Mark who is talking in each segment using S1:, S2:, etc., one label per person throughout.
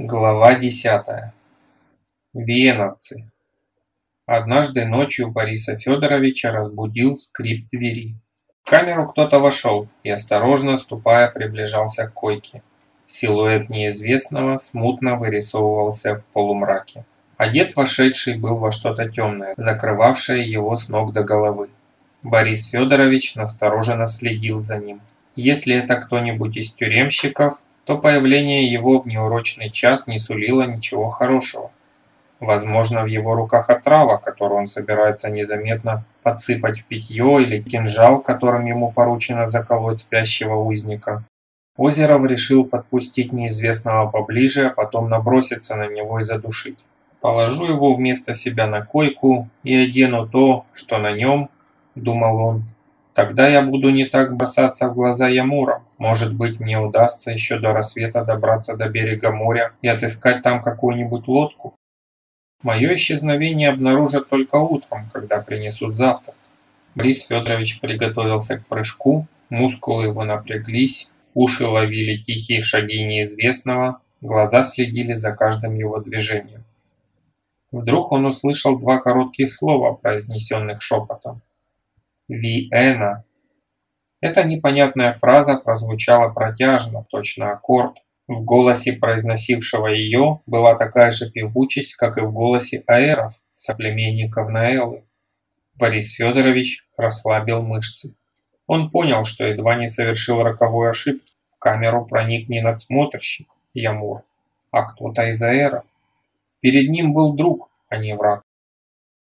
S1: Глава десятая. Веновцы. Однажды ночью Бориса Федоровича разбудил скрип двери. В камеру кто-то вошел и, осторожно ступая, приближался к койке. Силуэт неизвестного смутно вырисовывался в полумраке. Одет вошедший был во что-то темное, закрывавшее его с ног до головы. Борис Федорович настороженно следил за ним. Если это кто-нибудь из тюремщиков, то появление его в неурочный час не сулило ничего хорошего. Возможно, в его руках отрава, которую он собирается незаметно подсыпать в питье, или кинжал, которым ему поручено заколоть спящего узника. Озеров решил подпустить неизвестного поближе, а потом наброситься на него и задушить. Положу его вместо себя на койку и одену то, что на нем, думал он, Тогда я буду не так бросаться в глаза Ямурам. Может быть, мне удастся еще до рассвета добраться до берега моря и отыскать там какую-нибудь лодку. Мое исчезновение обнаружат только утром, когда принесут завтрак. Борис Федорович приготовился к прыжку, мускулы его напряглись, уши ловили тихие шаги неизвестного, глаза следили за каждым его движением. Вдруг он услышал два коротких слова, произнесенных шепотом. Виэна. Эта непонятная фраза прозвучала протяжно, точно аккорд. В голосе произносившего ее была такая же певучесть, как и в голосе аэров, соплеменников Наэллы. Борис Федорович расслабил мышцы. Он понял, что едва не совершил роковой ошибки. В камеру проник не надсмотрщик, Ямур, а кто-то из аэров. Перед ним был друг, а не враг.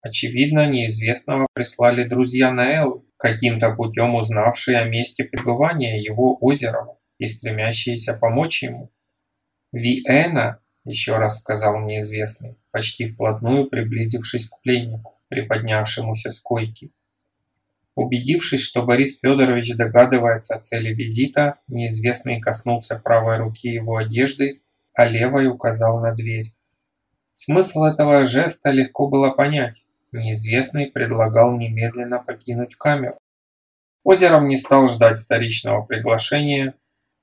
S1: Очевидно, неизвестного прислали друзья Наэллы, каким-то путем узнавшие о месте пребывания его Озерова и стремящиеся помочь ему. «Виэна», — еще раз сказал неизвестный, почти вплотную приблизившись к пленнику, приподнявшемуся с койки. Убедившись, что Борис Федорович догадывается о цели визита, неизвестный коснулся правой руки его одежды, а левой указал на дверь. Смысл этого жеста легко было понять. Неизвестный предлагал немедленно покинуть камеру. Озеров не стал ждать вторичного приглашения.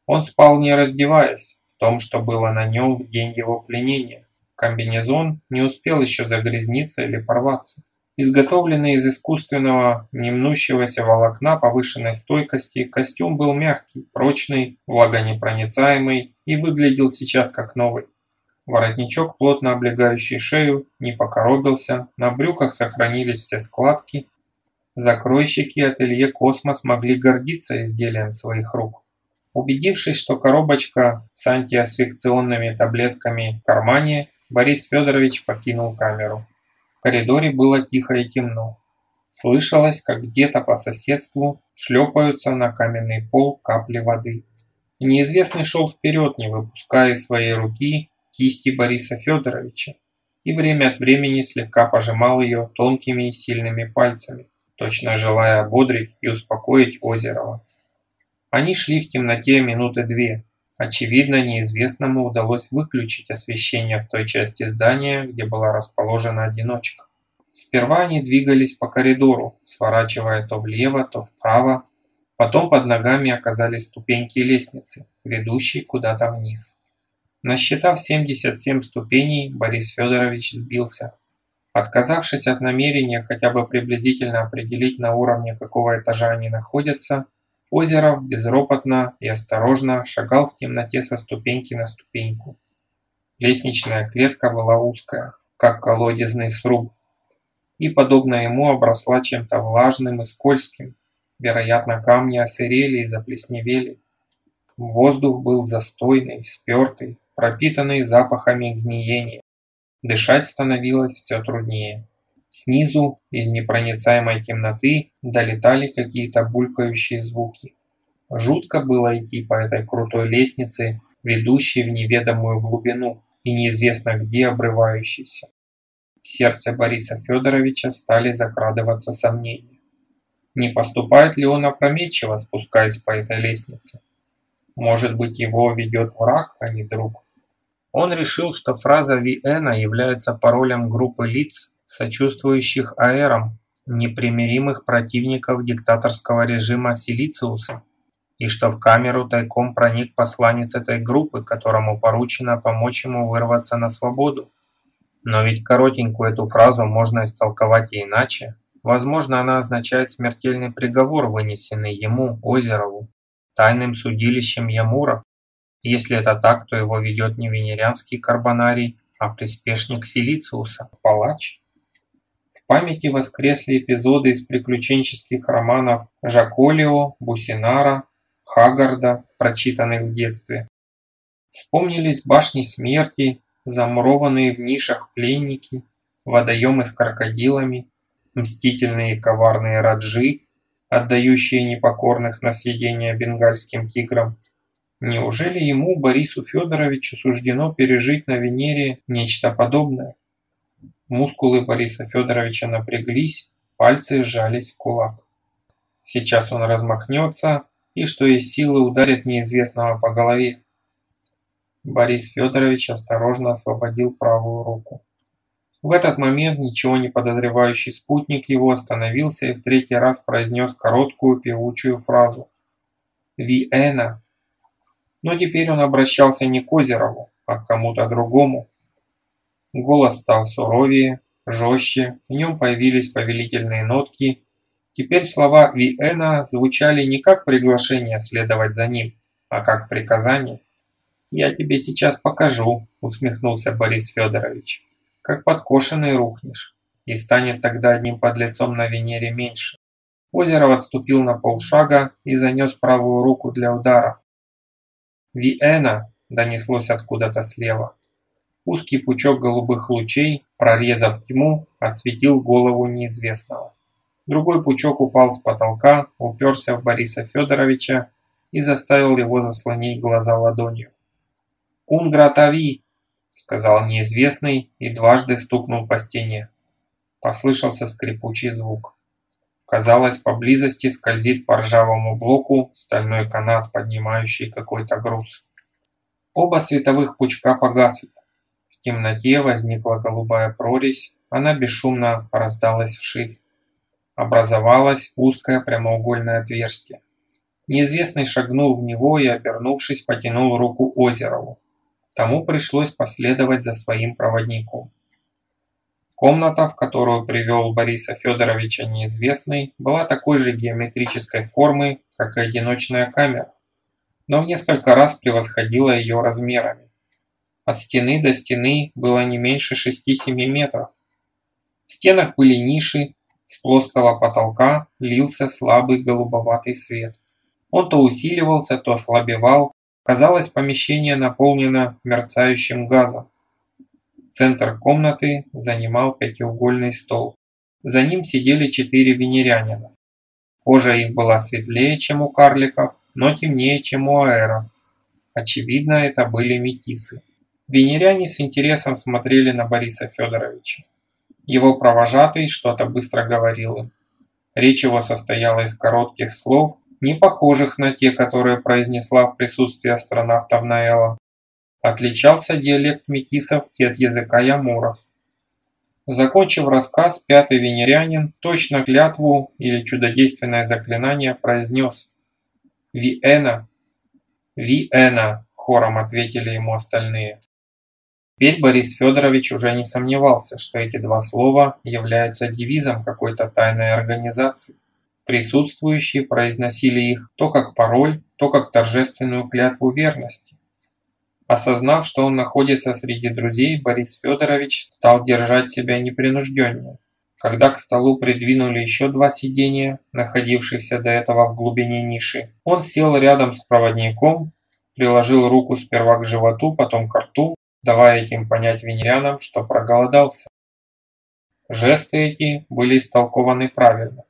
S1: Он спал не раздеваясь, в том, что было на нем в день его пленения. Комбинезон не успел еще загрязниться или порваться. Изготовленный из искусственного, немнущегося волокна повышенной стойкости, костюм был мягкий, прочный, влагонепроницаемый и выглядел сейчас как новый. Воротничок, плотно облегающий шею, не покоробился, на брюках сохранились все складки. Закройщики ателье «Космос» могли гордиться изделием своих рук. Убедившись, что коробочка с антиасфикционными таблетками в кармане, Борис Федорович покинул камеру. В коридоре было тихо и темно. Слышалось, как где-то по соседству шлепаются на каменный пол капли воды. Неизвестный шел вперед, не выпуская своей руки кисти Бориса Федоровича и время от времени слегка пожимал ее тонкими и сильными пальцами, точно желая ободрить и успокоить Озерова. Они шли в темноте минуты две. Очевидно, неизвестному удалось выключить освещение в той части здания, где была расположена одиночка. Сперва они двигались по коридору, сворачивая то влево, то вправо. Потом под ногами оказались ступеньки лестницы, ведущие куда-то вниз. Насчитав 77 ступеней, Борис Федорович сбился. Отказавшись от намерения хотя бы приблизительно определить на уровне какого этажа они находятся, Озеров безропотно и осторожно шагал в темноте со ступеньки на ступеньку. Лестничная клетка была узкая, как колодезный сруб, и, подобно ему, обросла чем-то влажным и скользким. Вероятно, камни осырели и заплесневели. Воздух был застойный, спертый, пропитанный запахами гниения. Дышать становилось все труднее. Снизу, из непроницаемой темноты, долетали какие-то булькающие звуки. Жутко было идти по этой крутой лестнице, ведущей в неведомую глубину и неизвестно где обрывающейся. В сердце Бориса Федоровича стали закрадываться сомнения. Не поступает ли он опрометчиво, спускаясь по этой лестнице? Может быть, его ведет враг, а не друг? Он решил, что фраза Виэна является паролем группы лиц, сочувствующих аэрам, непримиримых противников диктаторского режима Силициуса. и что в камеру тайком проник посланец этой группы, которому поручено помочь ему вырваться на свободу. Но ведь коротенькую эту фразу можно истолковать и иначе. Возможно, она означает смертельный приговор, вынесенный ему, Озерову, тайным судилищем Ямуров. Если это так, то его ведет не венерианский карбонарий, а приспешник Силициуса, палач. В памяти воскресли эпизоды из приключенческих романов Жаколио, Бусинара, Хагарда, прочитанных в детстве. Вспомнились башни смерти, замурованные в нишах пленники, водоемы с крокодилами, мстительные коварные раджи, отдающие непокорных на съедение бенгальским тиграм. Неужели ему, Борису Федоровичу, суждено пережить на Венере нечто подобное? Мускулы Бориса Федоровича напряглись, пальцы сжались в кулак. Сейчас он размахнется и, что из силы, ударит неизвестного по голове. Борис Федорович осторожно освободил правую руку. В этот момент ничего не подозревающий спутник его остановился и в третий раз произнес короткую певучую фразу «Виэна». Но теперь он обращался не к Озерову, а к кому-то другому. Голос стал суровее, жестче, в нем появились повелительные нотки. Теперь слова Виэна звучали не как приглашение следовать за ним, а как приказание. «Я тебе сейчас покажу», – усмехнулся Борис Федорович. «Как подкошенный рухнешь, и станет тогда одним подлецом на Венере меньше». Озеров отступил на полшага и занес правую руку для удара. «Виэна!» – донеслось откуда-то слева. Узкий пучок голубых лучей, прорезав тьму, осветил голову неизвестного. Другой пучок упал с потолка, уперся в Бориса Федоровича и заставил его заслонить глаза ладонью. «Унгратави!» – сказал неизвестный и дважды стукнул по стене. Послышался скрипучий звук. Казалось, поблизости скользит по ржавому блоку стальной канат, поднимающий какой-то груз. Оба световых пучка погасли. В темноте возникла голубая прорезь, она бесшумно раздалась вширь. Образовалось узкое прямоугольное отверстие. Неизвестный шагнул в него и, обернувшись, потянул руку Озерову. Тому пришлось последовать за своим проводником. Комната, в которую привел Бориса Федоровича неизвестный, была такой же геометрической формы, как и одиночная камера, но в несколько раз превосходила ее размерами. От стены до стены было не меньше 6-7 метров. В стенах были ниши, с плоского потолка лился слабый голубоватый свет. Он то усиливался, то ослабевал, Казалось, помещение наполнено мерцающим газом. Центр комнаты занимал пятиугольный стол. За ним сидели четыре венерянина. Кожа их была светлее, чем у карликов, но темнее, чем у аэров. Очевидно, это были метисы. Венеряне с интересом смотрели на Бориса Федоровича. Его провожатый что-то быстро говорил им. Речь его состояла из коротких слов, не похожих на те, которые произнесла в присутствии астронавтов Наэла. Отличался диалект метисов и от языка ямуров. Закончив рассказ, пятый венерянин точно клятву или чудодейственное заклинание произнес «Виэна». «Виэна», – хором ответили ему остальные. Теперь Борис Федорович уже не сомневался, что эти два слова являются девизом какой-то тайной организации. Присутствующие произносили их то как пароль, то как торжественную клятву верности. Осознав, что он находится среди друзей, Борис Федорович стал держать себя непринужденнее. Когда к столу придвинули еще два сиденья, находившихся до этого в глубине ниши, он сел рядом с проводником, приложил руку сперва к животу, потом к рту, давая этим понять венерянам, что проголодался. Жесты эти были истолкованы правильно.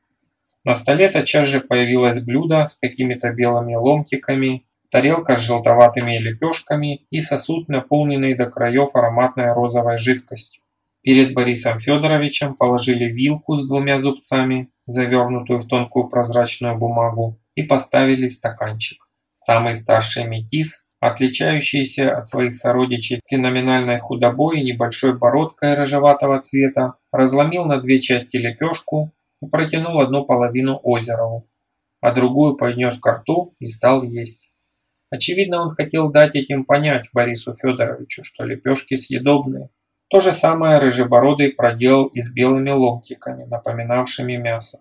S1: На столе тотчас же появилось блюдо с какими-то белыми ломтиками, тарелка с желтоватыми лепешками и сосуд, наполненный до краев ароматной розовой жидкостью. Перед Борисом Федоровичем положили вилку с двумя зубцами, завернутую в тонкую прозрачную бумагу, и поставили стаканчик. Самый старший метис, отличающийся от своих сородичей феноменальной худобой и небольшой бородкой рыжеватого цвета, разломил на две части лепешку и протянул одну половину Озерову. а другую поднес к рту и стал есть. Очевидно, он хотел дать этим понять Борису Федоровичу, что лепешки съедобные. То же самое Рыжебородый проделал и с белыми ломтиками, напоминавшими мясо.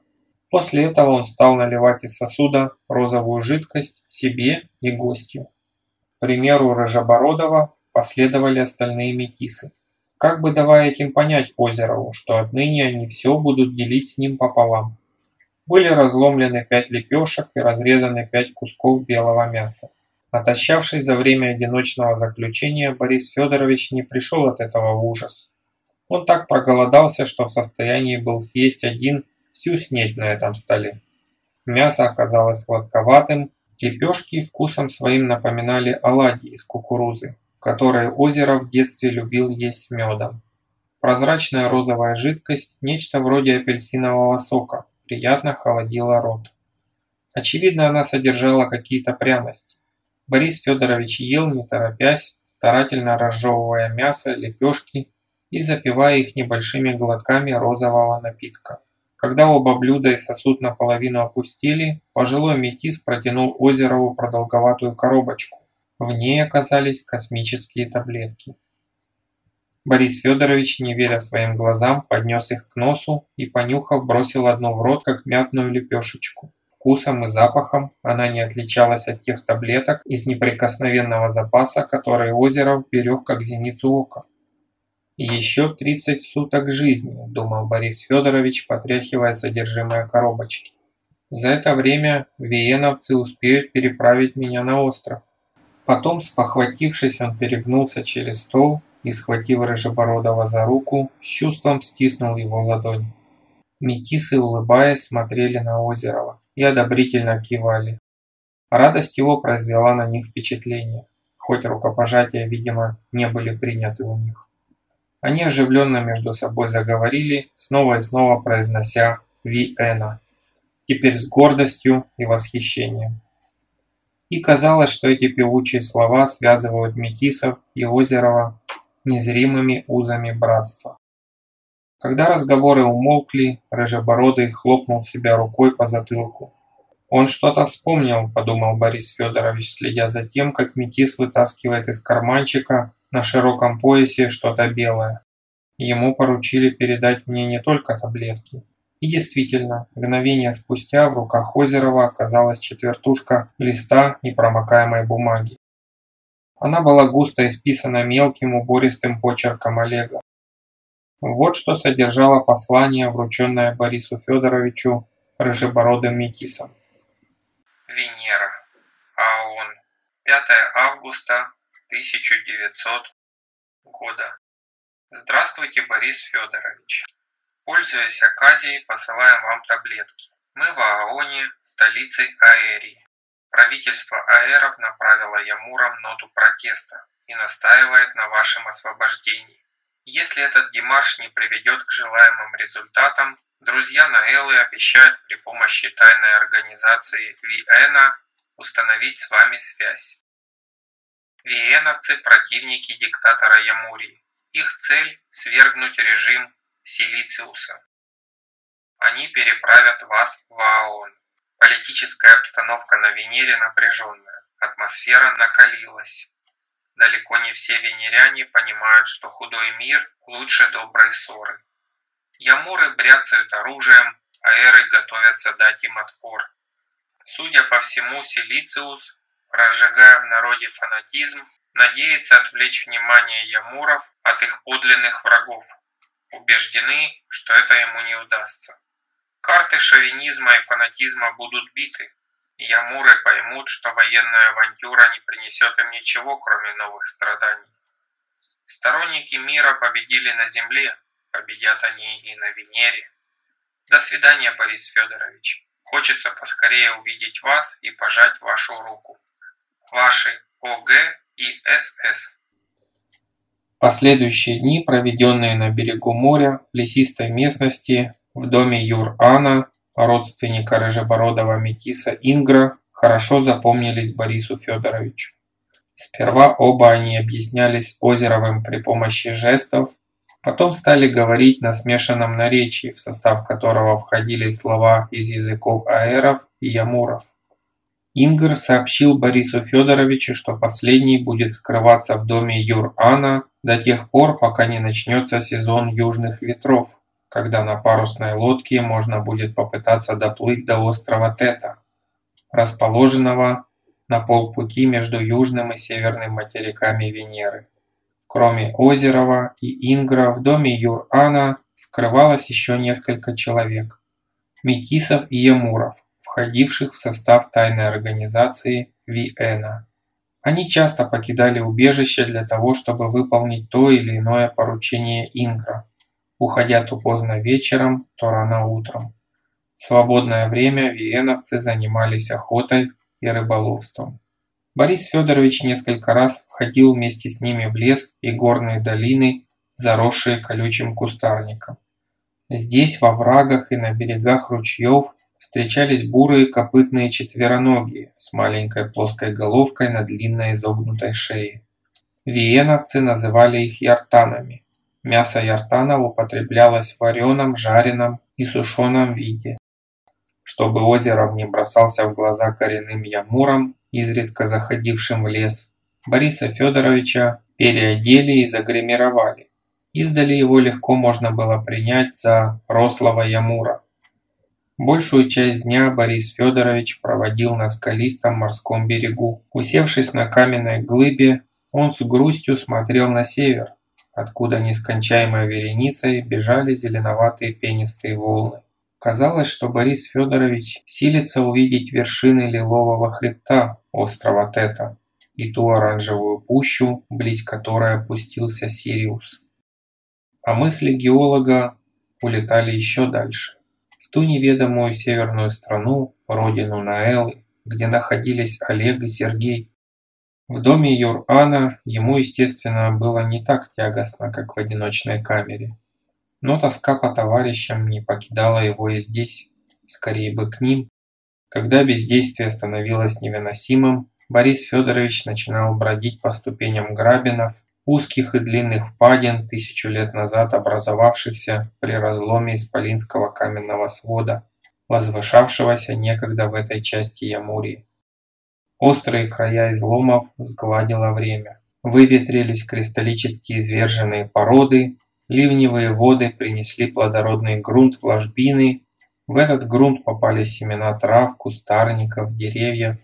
S1: После этого он стал наливать из сосуда розовую жидкость себе и гостю. К примеру Рыжебородова последовали остальные метисы. Как бы давая этим понять Озерову, что отныне они все будут делить с ним пополам. Были разломлены пять лепешек и разрезаны пять кусков белого мяса. Отощавший за время одиночного заключения, Борис Федорович не пришел от этого в ужас. Он так проголодался, что в состоянии был съесть один всю снеть на этом столе. Мясо оказалось сладковатым, лепешки вкусом своим напоминали оладьи из кукурузы, которые Озеров в детстве любил есть с медом. Прозрачная розовая жидкость, нечто вроде апельсинового сока, приятно холодила рот. Очевидно, она содержала какие-то пряности. Борис Федорович ел, не торопясь, старательно разжевывая мясо, лепешки и запивая их небольшими глотками розового напитка. Когда оба блюда и сосуд наполовину опустили, пожилой метис протянул Озерову продолговатую коробочку. В ней оказались космические таблетки. Борис Федорович, не веря своим глазам, поднес их к носу и, понюхав, бросил одну в рот, как мятную лепешечку. Вкусом и запахом она не отличалась от тех таблеток из неприкосновенного запаса, которые Озеров берег как зеницу ока. «Еще 30 суток жизни», – думал Борис Федорович, потряхивая содержимое коробочки. «За это время виеновцы успеют переправить меня на остров». Потом, спохватившись, он перегнулся через стол и, схватив Рыжебородова за руку, с чувством стиснул его ладонь. Метисы, улыбаясь, смотрели на Озерова и одобрительно кивали. Радость его произвела на них впечатление, хоть рукопожатия, видимо, не были приняты у них. Они оживленно между собой заговорили, снова и снова произнося «Виэна», теперь с гордостью и восхищением. И казалось, что эти певучие слова связывают Метисов и Озерова незримыми узами братства. Когда разговоры умолкли, Рыжебородый хлопнул себя рукой по затылку. «Он что-то вспомнил», – подумал Борис Федорович, следя за тем, как Метис вытаскивает из карманчика на широком поясе что-то белое. Ему поручили передать мне не только таблетки. И действительно, мгновение спустя в руках Озерова оказалась четвертушка листа непромокаемой бумаги. Она была густо исписана мелким убористым почерком Олега. Вот что содержало послание, врученное Борису Федоровичу рыжебородым метисом. Венера. А он. 5 августа 1900 года. Здравствуйте, Борис Федорович. Пользуясь оказией, посылаем вам таблетки. Мы в Ааоне, столице Аэрии. Правительство аэров направило Ямурам ноту протеста и настаивает на вашем освобождении. Если этот демарш не приведет к желаемым результатам, друзья Наэлы обещают при помощи тайной организации Виэна установить с вами связь. Виеновцы – противники диктатора Ямурии. Их цель – свергнуть режим Силициуса. Они переправят вас в АОН. Политическая обстановка на Венере напряженная, атмосфера накалилась. Далеко не все венеряне понимают, что худой мир лучше доброй ссоры. Ямуры бряцают оружием, а эры готовятся дать им отпор. Судя по всему, Силициус разжигая в народе фанатизм, надеется отвлечь внимание ямуров от их подлинных врагов. Убеждены, что это ему не удастся. Карты шовинизма и фанатизма будут биты. Ямуры поймут, что военная авантюра не принесет им ничего, кроме новых страданий. Сторонники мира победили на Земле, победят они и на Венере. До свидания, Борис Федорович. Хочется поскорее увидеть вас и пожать вашу руку. Ваши ОГ и СС. Последующие дни, проведенные на берегу моря, в лесистой местности, в доме Юр-Ана, родственника рыжебородого метиса Ингра, хорошо запомнились Борису Федоровичу. Сперва оба они объяснялись Озеровым при помощи жестов, Потом стали говорить на смешанном наречии, в состав которого входили слова из языков аэров и ямуров. Ингр сообщил Борису Федоровичу, что последний будет скрываться в доме Юр-Ана до тех пор, пока не начнется сезон южных ветров, когда на парусной лодке можно будет попытаться доплыть до острова Тета, расположенного на полпути между южным и северным материками Венеры. Кроме Озерова и Ингра в доме Юр-Ана скрывалось еще несколько человек – метисов и ямуров, входивших в состав тайной организации Виэна. Они часто покидали убежище для того, чтобы выполнить то или иное поручение Ингра, уходя то поздно вечером, то рано утром. В свободное время виеновцы занимались охотой и рыболовством. Борис Федорович несколько раз ходил вместе с ними в лес и горные долины, заросшие колючим кустарником. Здесь, во врагах и на берегах ручьев, встречались бурые копытные четвероногие с маленькой плоской головкой на длинной изогнутой шее. Виеновцы называли их яртанами. Мясо яртанов употреблялось в вареном, жареном и сушеном виде. Чтобы Озеров не бросался в глаза коренным ямурам, изредка заходившим в лес, Бориса Федоровича переодели и загримировали. Издали его легко можно было принять за рослого ямура. Большую часть дня Борис Федорович проводил на скалистом морском берегу. Усевшись на каменной глыбе, он с грустью смотрел на север, откуда нескончаемой вереницей бежали зеленоватые пенистые волны. Казалось, что Борис Федорович силится увидеть вершины лилового хребта острова Тета и ту оранжевую пущу, близ которой опустился Сириус. А мысли геолога улетали еще дальше, в ту неведомую северную страну, родину Наэлы, где находились Олег и Сергей. В доме Юрана ему, естественно, было не так тягостно, как в одиночной камере. Но тоска по товарищам не покидала его и здесь, скорее бы к ним. Когда бездействие становилось невыносимым, Борис Федорович начинал бродить по ступеням грабинов, узких и длинных впадин, тысячу лет назад образовавшихся при разломе исполинского каменного свода, возвышавшегося некогда в этой части Ямурии. Острые края изломов сгладило время. Выветрились кристаллически изверженные породы, ливневые воды принесли плодородный грунт в ложбины, в этот грунт попали семена трав, кустарников, деревьев,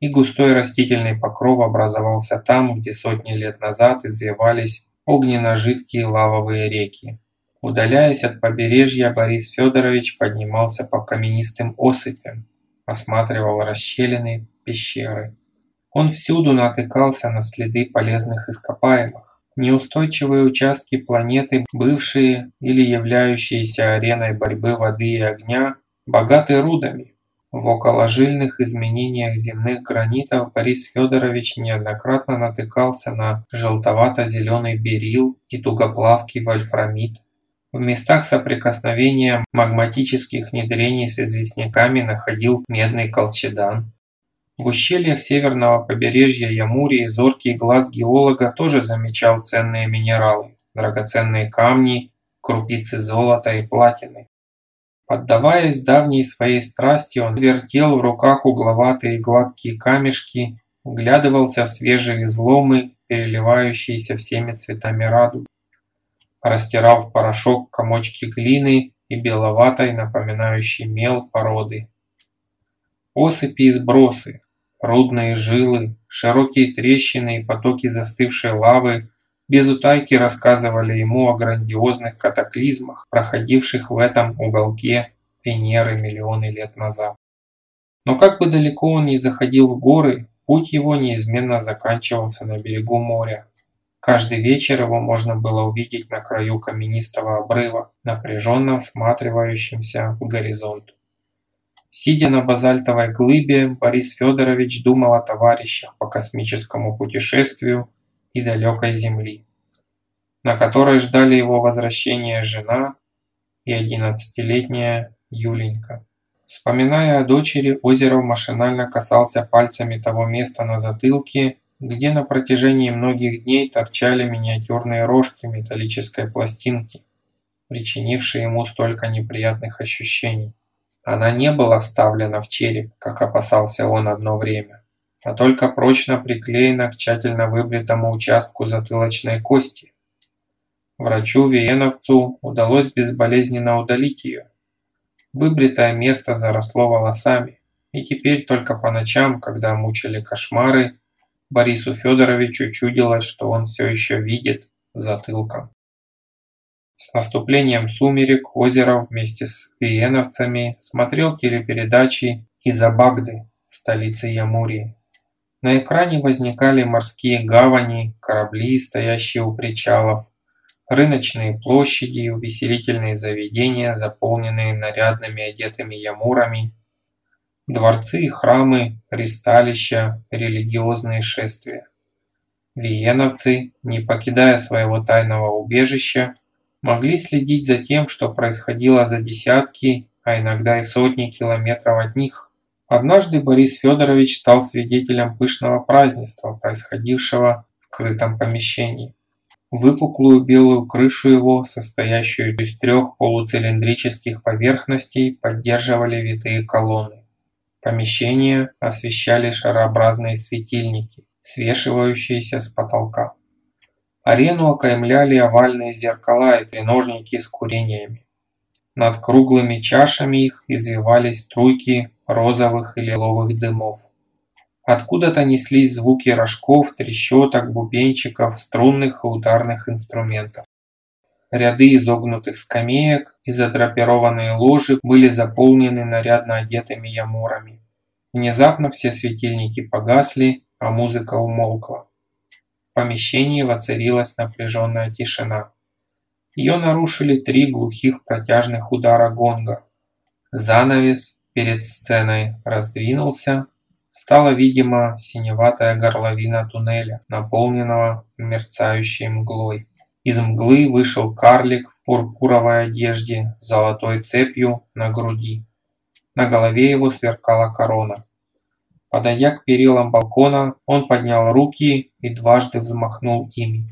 S1: и густой растительный покров образовался там, где сотни лет назад извивались огненно-жидкие лавовые реки. Удаляясь от побережья, Борис Федорович поднимался по каменистым осыпям, осматривал расщелины, пещеры. Он всюду натыкался на следы полезных ископаемых. Неустойчивые участки планеты, бывшие или являющиеся ареной борьбы воды и огня, богаты рудами, в околожильных изменениях земных гранитов Борис Федорович неоднократно натыкался на желтовато-зеленый берил и тугоплавкий вольфрамид. В местах соприкосновения магматических внедрений с известняками находил медный колчедан. В ущельях северного побережья Ямурии зоркий глаз геолога тоже замечал ценные минералы, драгоценные камни, крупицы золота и платины. Поддаваясь давней своей страсти, он вертел в руках угловатые гладкие камешки, вглядывался в свежие изломы, переливающиеся всеми цветами радуги. Растирал в порошок комочки глины и беловатой, напоминающей мел породы. Осыпи и сбросы, рудные жилы, широкие трещины и потоки застывшей лавы без утайки рассказывали ему о грандиозных катаклизмах, проходивших в этом уголке Венеры миллионы лет назад. Но как бы далеко он ни заходил в горы, путь его неизменно заканчивался на берегу моря. Каждый вечер его можно было увидеть на краю каменистого обрыва, напряженно всматривающимся в горизонт. Сидя на базальтовой глыбе, Борис Федорович думал о товарищах по космическому путешествию и далекой земли, на которой ждали его возвращения жена и одиннадцатилетняя Юленька. Вспоминая о дочери, Озеров машинально касался пальцами того места на затылке, где на протяжении многих дней торчали миниатюрные рожки металлической пластинки, причинившие ему столько неприятных ощущений. Она не была вставлена в череп, как опасался он одно время, а только прочно приклеена к тщательно выбритому участку затылочной кости. Врачу-виеновцу удалось безболезненно удалить ее. Выбритое место заросло волосами, и теперь только по ночам, когда мучили кошмары, Борису Федоровичу чудилось, что он все еще видит затылком. С наступлением сумерек Озеров вместе с виеновцами смотрел телепередачи из Абагды, столицы Ямурии. На экране возникали морские гавани, корабли, стоящие у причалов, рыночные площади, увеселительные заведения, заполненные нарядными одетыми ямурами, дворцы и храмы, ристалища, религиозные шествия. Виеновцы, не покидая своего тайного убежища, могли следить за тем, что происходило за десятки, а иногда и сотни километров от них. Однажды Борис Федорович стал свидетелем пышного празднества, происходившего в крытом помещении. Выпуклую белую крышу его, состоящую из трех полуцилиндрических поверхностей, поддерживали витые колонны. Помещение освещали шарообразные светильники, свешивающиеся с потолка. Арену окаймляли овальные зеркала и треножники с курениями. Над круглыми чашами их извивались струйки розовых и лиловых дымов. Откуда-то неслись звуки рожков, трещоток, бубенчиков, струнных и ударных инструментов. Ряды изогнутых скамеек и задрапированные ложи были заполнены нарядно одетыми ямурами. Внезапно все светильники погасли, а музыка умолкла помещении воцарилась напряженная тишина. Ее нарушили три глухих протяжных удара гонга. Занавес перед сценой раздвинулся, стала видимо синеватая горловина туннеля, наполненного мерцающей мглой. Из мглы вышел карлик в пурпуровой одежде с золотой цепью на груди. На голове его сверкала корона. Подойдя к перилам балкона, он поднял руки и дважды взмахнул ими.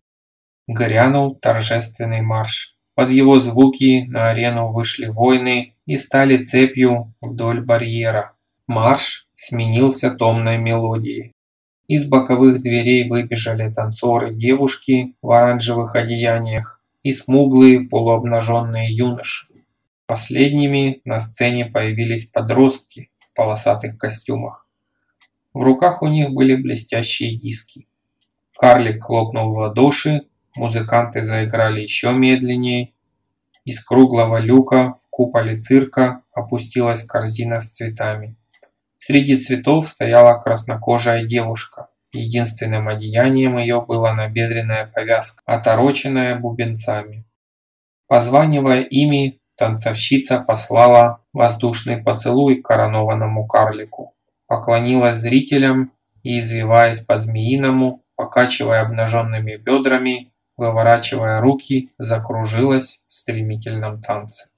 S1: Грянул торжественный марш. Под его звуки на арену вышли воины и стали цепью вдоль барьера. Марш сменился томной мелодией. Из боковых дверей выбежали танцоры-девушки в оранжевых одеяниях и смуглые полуобнаженные юноши. Последними на сцене появились подростки в полосатых костюмах. В руках у них были блестящие диски. Карлик хлопнул в ладоши, музыканты заиграли еще медленнее. Из круглого люка в куполе цирка опустилась корзина с цветами. Среди цветов стояла краснокожая девушка. Единственным одеянием ее была набедренная повязка, отороченная бубенцами. Позванивая ими, танцовщица послала воздушный поцелуй коронованному карлику поклонилась зрителям и, извиваясь по-змеиному, покачивая обнаженными бедрами, выворачивая руки, закружилась в стремительном танце.